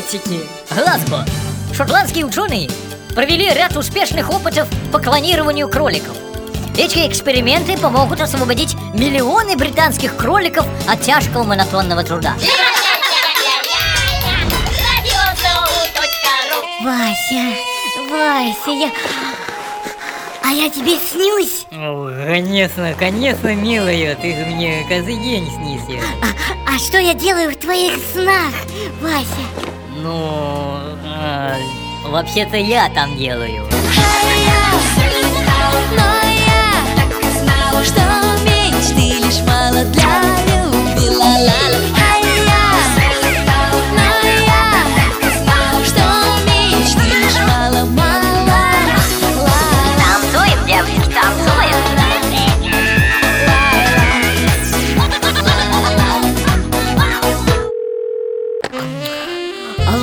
Мексики, Глазго, шотландские ученые провели ряд успешных опытов по клонированию кроликов. Эти эксперименты помогут освободить миллионы британских кроликов от тяжкого монотонного труда. Вася, Вася, я... А я тебе снюсь? О, конечно, конечно, милая, ты же мне каждый день снишься. А, а что я делаю в твоих снах, Вася? Ну, а, вообще-то я там делаю.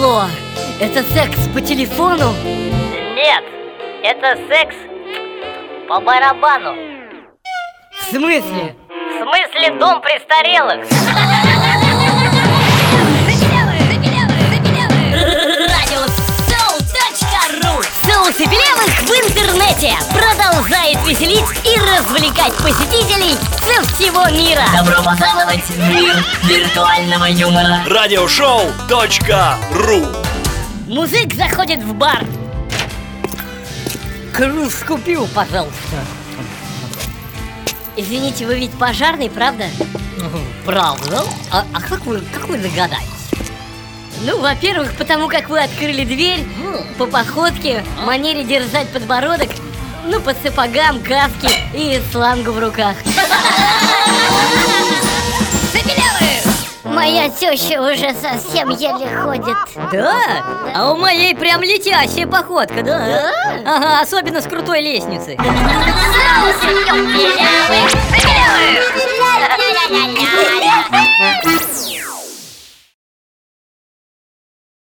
Алло, это секс по телефону? Нет, это секс по барабану. В смысле? В смысле дом престарелых. Продолжает веселить и развлекать посетителей со всего мира Добро пожаловать в мир виртуального юмора. Радиошоу.ру Мужик заходит в бар. Кружку пил, пожалуйста. Извините, вы ведь пожарный, правда? Правда? А, а как вы, как вы догадались? Ну, во-первых, потому как вы открыли дверь По походке, манере держать подбородок Ну, по сапогам, каске и слангу в руках Моя теща уже совсем еле ходит Да? А у моей прям летящая походка, да? Ага, особенно с крутой. Соус белявых